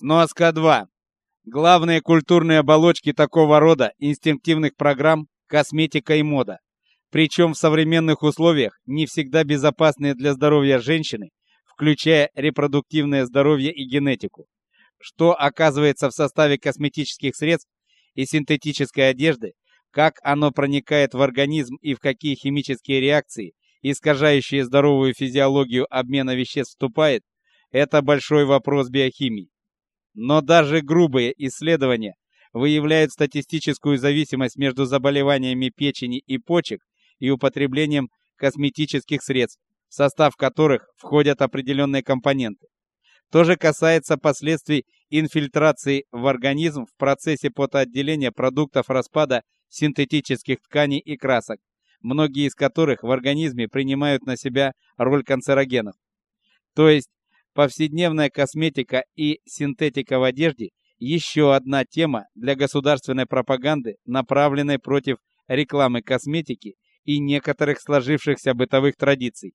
Сноска 2. Главные культурные оболочки такого рода инстинктивных программ косметика и мода. Причем в современных условиях не всегда безопасные для здоровья женщины, включая репродуктивное здоровье и генетику. Что оказывается в составе косметических средств и синтетической одежды, как оно проникает в организм и в какие химические реакции, искажающие здоровую физиологию обмена веществ вступает, это большой вопрос биохимии. Но даже грубые исследования выявляют статистическую зависимость между заболеваниями печени и почек и употреблением косметических средств, в состав которых входят определенные компоненты. То же касается последствий инфильтрации в организм в процессе потоотделения продуктов распада синтетических тканей и красок, многие из которых в организме принимают на себя роль канцерогенов. То есть повседневная косметика и синтетика в одежде еще одна тема для государственной пропаганды, направленной против рекламы косметики и некоторых сложившихся бытовых традиций.